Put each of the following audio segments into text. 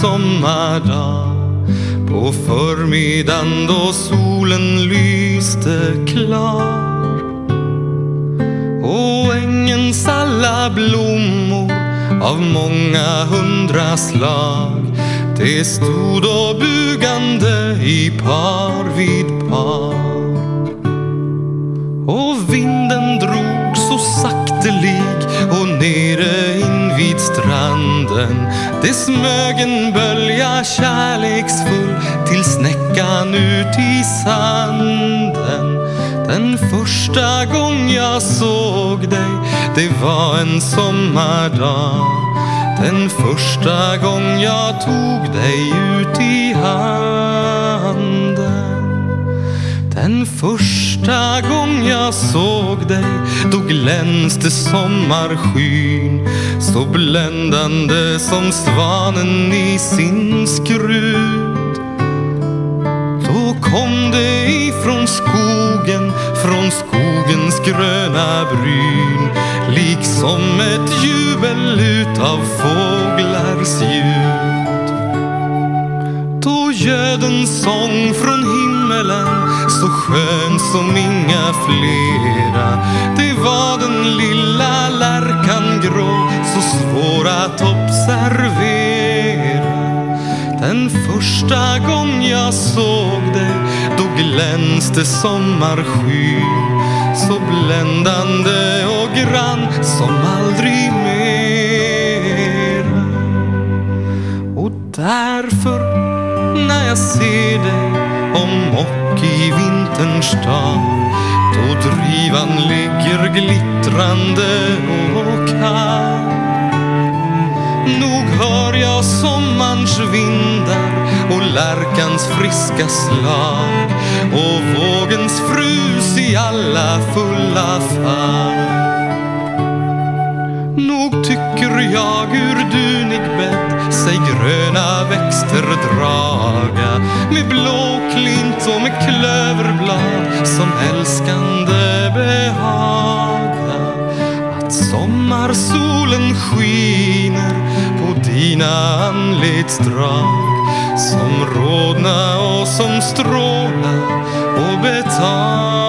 sommardag. På förmiddagen då solen lyste klar. Och ängens alla blommor av många hundra slag. Det stod och bugande i par vid par. Och vinden drog så saktelig och nere det smög en bölja kärleksfull till snäckan ut i sanden. Den första gång jag såg dig det var en sommardag. Den första gång jag tog dig ut i handen den första gång jag såg dig då glänste sommarskyn så bländande som svanen i sin skrud. Då kom det ifrån skogen, från skogens gröna bryn liksom ett jubel utav fåglars ljud. Då ljöd en sång från himlen himmelen så skön som inga flera. Det var den lilla lärkan grå så svår att observera. Den första gång jag såg dig då glänste sommarskyn så bländande och grann som aldrig mera. Och därför när jag ser dig om och i vinterns dag då drivan ligger glittrande och kall. Nog hör jag sommarns vindar och lärkans friska slag och vågens frus i alla fulla fall. Nog tycker jag ur dunig bädd sig gröna växter draga med blåklint och med klöverblad som älskande behaga. Att sommarsolen skiner på dina anletsdrag som rodna och som stråla och betaga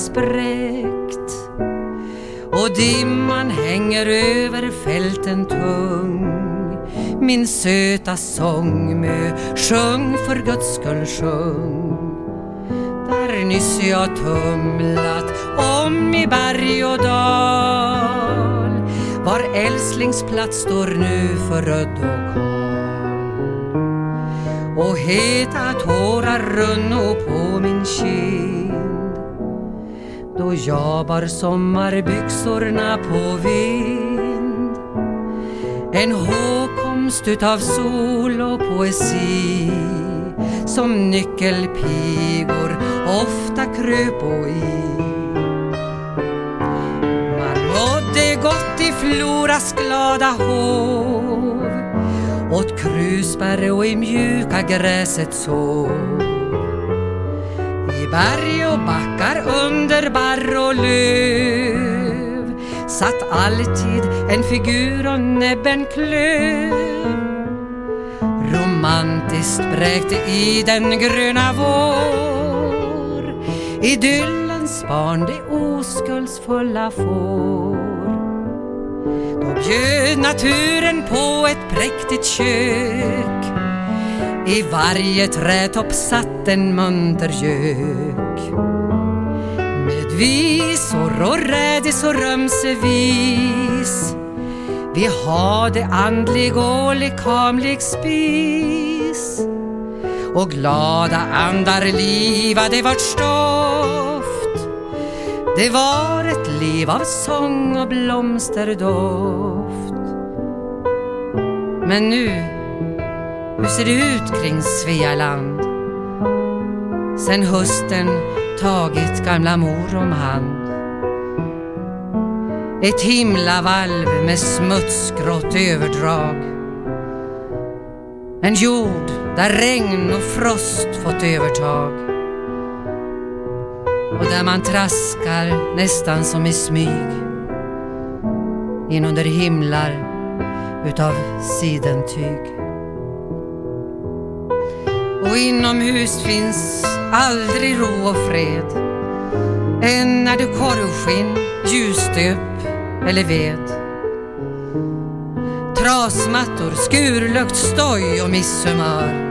spräckt. Och dimman hänger över fälten tung. Min söta sångmö Sjung för Guds skull sjung. Där nyss jag tumlat om i berg och dal. Var älsklingsplats står nu förödd och kal. Och heta tårar runno på min kind. Då jag bar sommarbyxorna på vind En hågkomst utav sol och poesi som nyckelpigor ofta kröpo i. Man mådde gott i Floras glada hov åt krusbär och i mjuka gräset sov. Berg och backar under barr och löv. Satt alltid en figur och näbben klöv. Romantiskt bräkte i den gröna vår. Idyllens barn, det oskuldsfulla får. Då bjöd naturen på ett präktigt kök. I varje trädtopp satt en munter gök Med visor och rädisor ömsevis vi hade andlig och lekamlig spis och glada andar livade vart stoft. Det var ett liv av sång och blomsterdoft. Men nu, hur ser det ut kring Svealand? Sen hösten tagit gamla mor om hand. Ett himlavalv med smutsgrått överdrag. En jord där regn och frost fått övertag. Och där man traskar nästan som i smyg. Inunder himlar utav sidentyg. Och inomhus finns aldrig ro och fred. Än är det korvskinn, ljusstöp eller ved. Trasmattor, skurlukt, stoj och misshumör.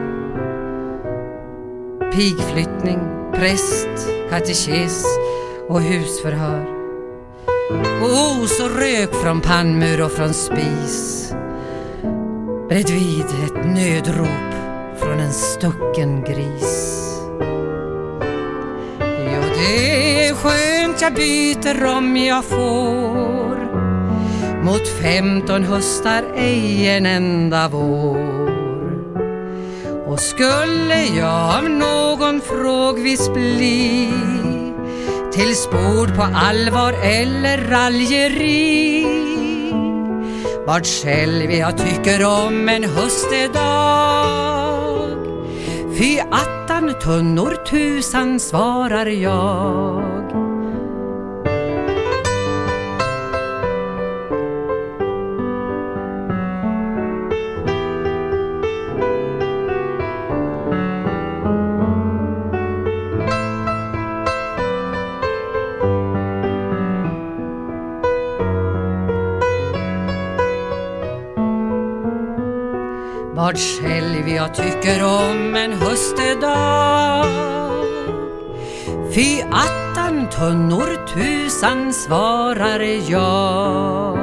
Pigflyttning, präst, katekes och husförhör. Och os och rök från pannmur och från spis. Bredvid ett nödrop från en stucken gris. Jo, det är skönt jag byter om jag får mot femton höstar ej en enda vår. Och skulle jag av någon frågvis bli till spord på allvar eller raljeri vad själv jag tycker om en höstedag Fy attan tunnor tusan svarar jag. Vart jag tycker om en höstedag. Fy attan tunnor tusan svarar jag.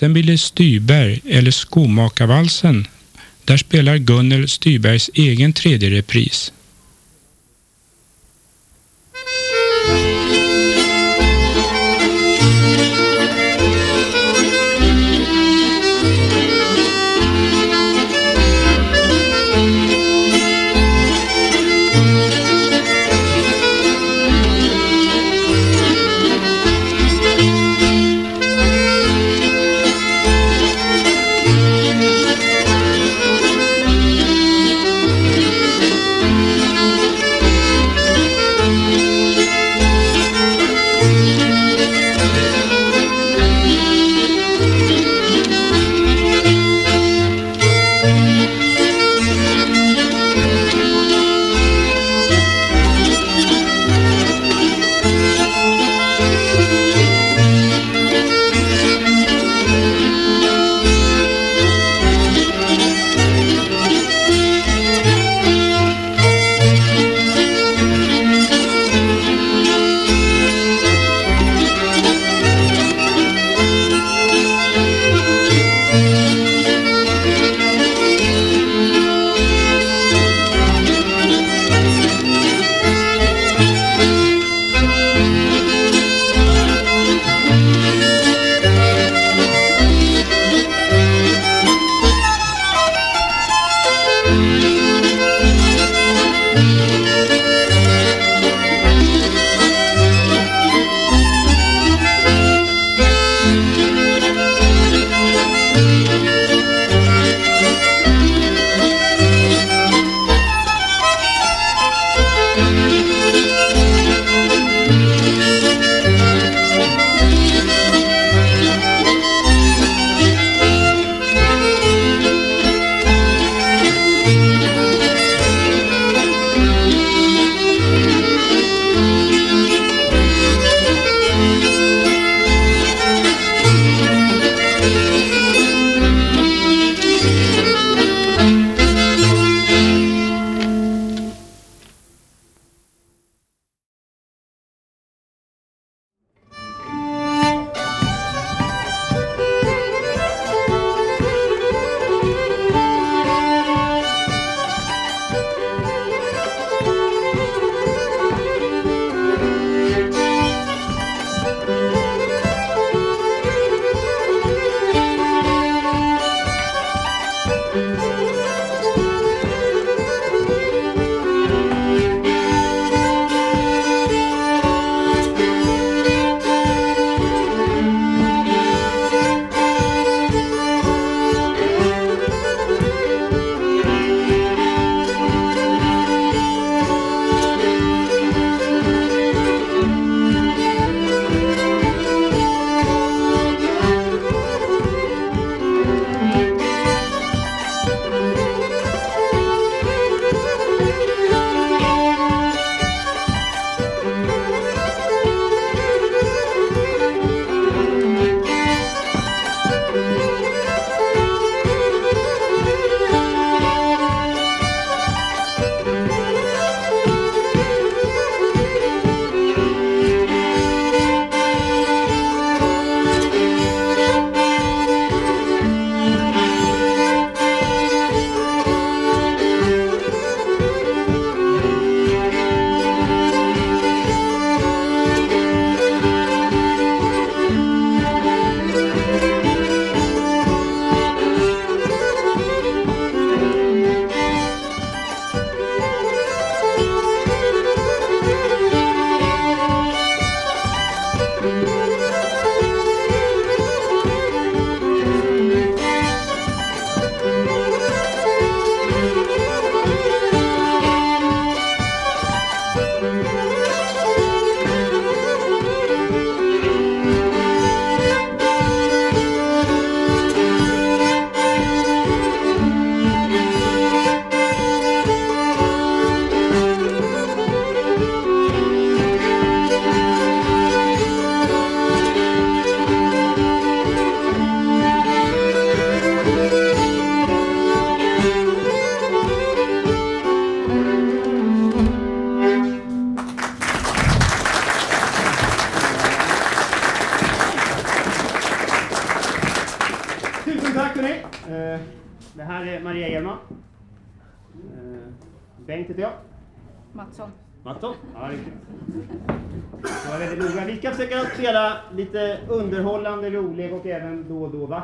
Sen blir det Styrberg eller Skomakarvalsen. Där spelar Gunnel Styrbergs egen tredje repris.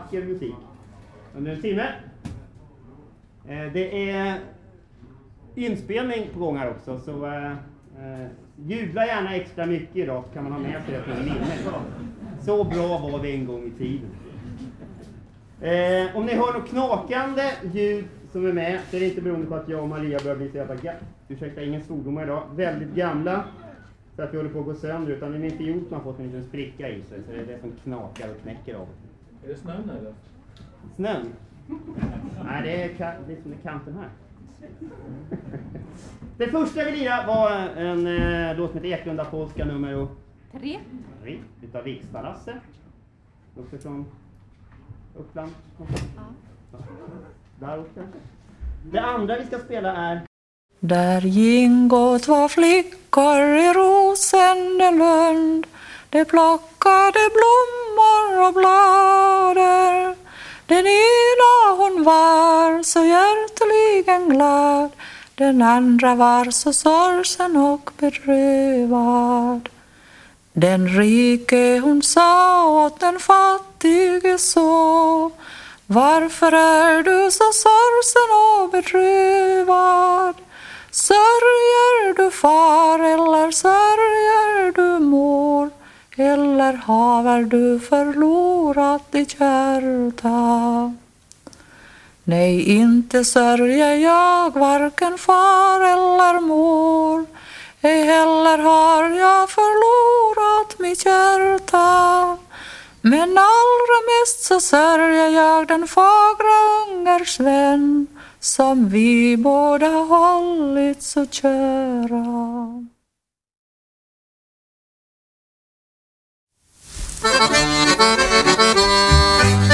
Vacker musik under en timme. Eh, det är inspelning på gång här också, så eh, eh, jubla gärna extra mycket idag så kan man ha med sig det från minnet. Så bra var vi en gång i tiden. Om ni hör något knakande ljud som är med så är det inte beroende på att jag och Maria börjar bli så jävla gamla. ursäkta ingen svordomar idag, väldigt gamla. Så att vi håller på att gå sönder, utan det är min fiol som har fått en liten spricka i sig, så det är det som knakar och knäcker av. Är det snön eller? Snön? Nej, det är, ka- det är som är kanten här. Det första vi lirade var en eh, låt som heter Eklunda polska nummer Tre. tre utav Vikstalasse. Uppifrån Uppland. Ja. Där uppe kanske. Det andra vi ska spela är Där gingo två flickor i Rosenlund De plockade blommor och blader Den ena hon var så hjärteligen glad Den andra var så sorgsen och bedrövad Den rike hon sa åt den fattige så Varför är du så sorgsen och bedrövad? Sörjer du far eller sörjer du mor? Eller haver du förlorat ditt hjärta? Nej, inte sörjer jag varken far eller mor. Ej heller har jag förlorat mitt hjärta. Men allra mest så sörjer jag den fagra ungers vän som vi båda hållit så kära. はい。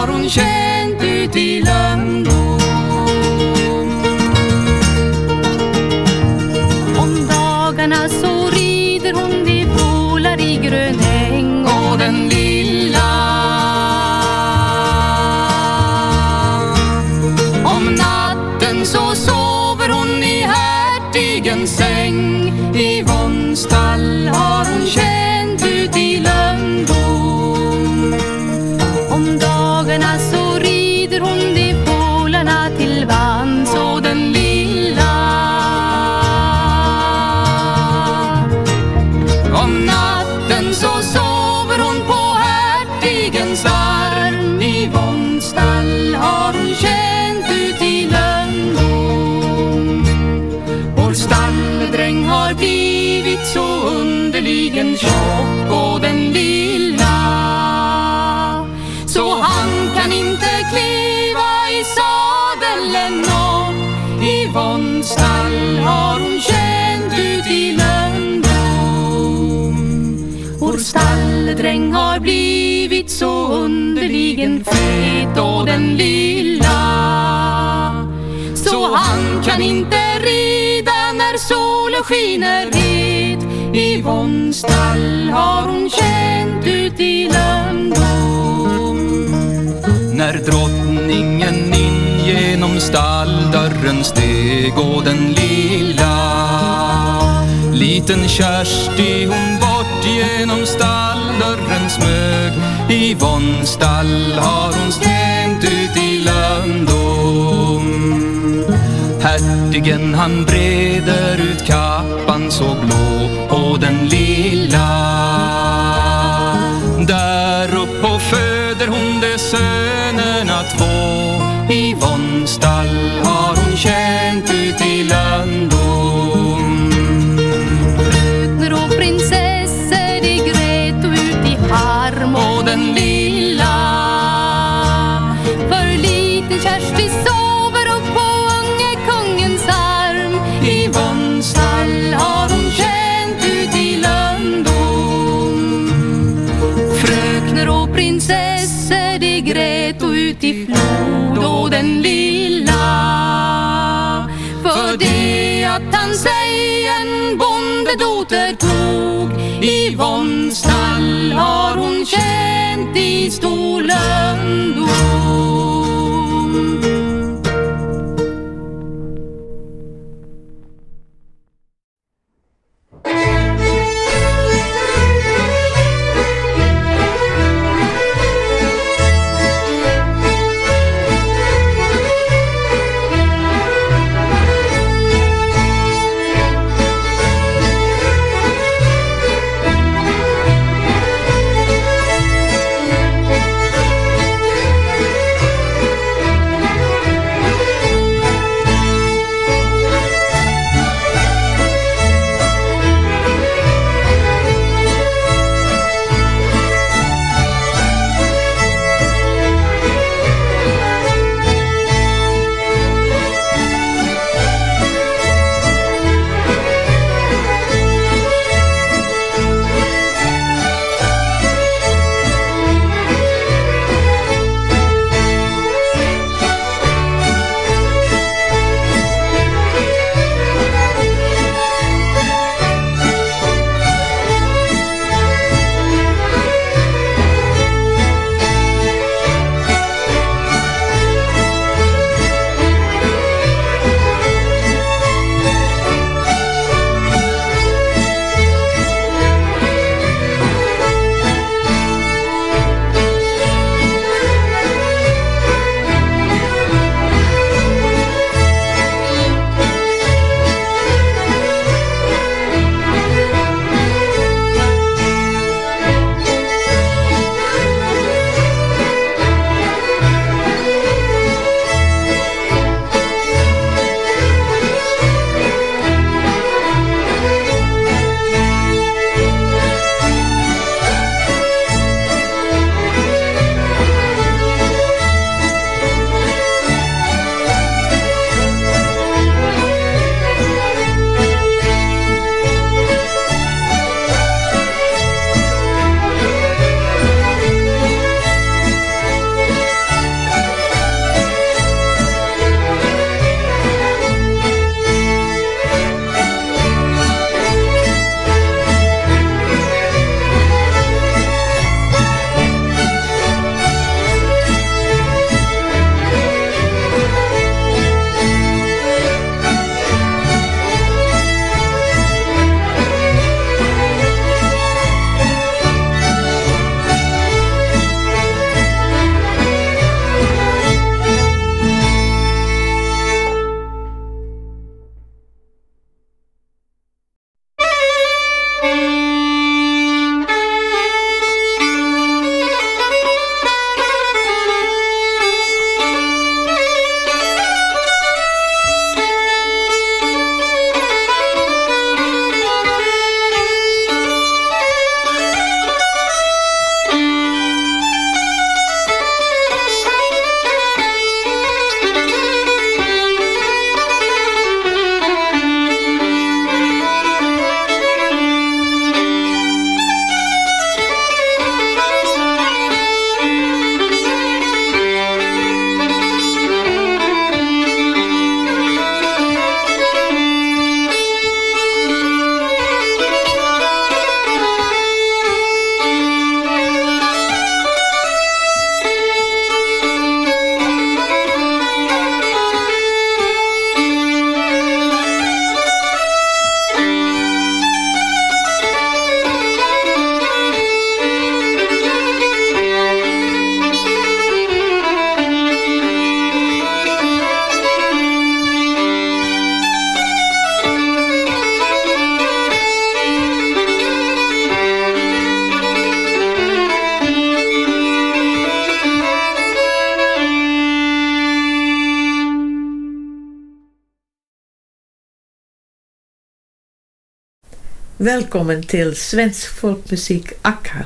Erfahrung schenkt die Lösung. den lilla. Så han kan inte rida när solen skiner het I von stall har hon känt ut i landom När drottningen in genom stalldörren steg och den lilla Liten Kersti hon bort genom stalldörren smög. I von stall har hon steg Hertigen han breder ut kappan så blå på den lilla. Där uppe föder hon det söta de grät och ut i flod och den lilla. För det att han sig en bondedoter tog I våndstall har hon känt i stor lönndom. Välkommen till Svensk folkmusik Akka.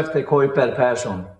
Efter Kuiper Persson.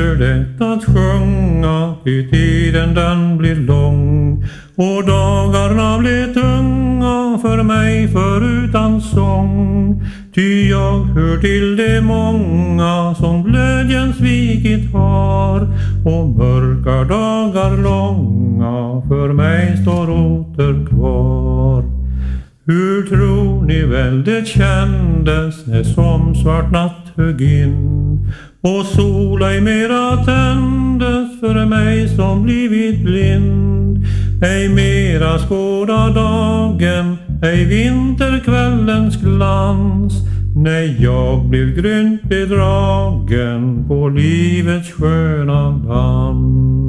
Lyster det att sjunga, ty tiden den blir lång och dagarna blir tunga för mig förutan sång. Ty jag hör till de många som glädjen svikit har och mörka dagar långa för mig står åter kvar. Hur tror ni väl det kändes när som svart natt högg in och sol ej mera tändes för mig som blivit blind. Ej mera skåda dagen, ej vinterkvällens glans. Nej, jag blev grymt bedragen på livets sköna dans.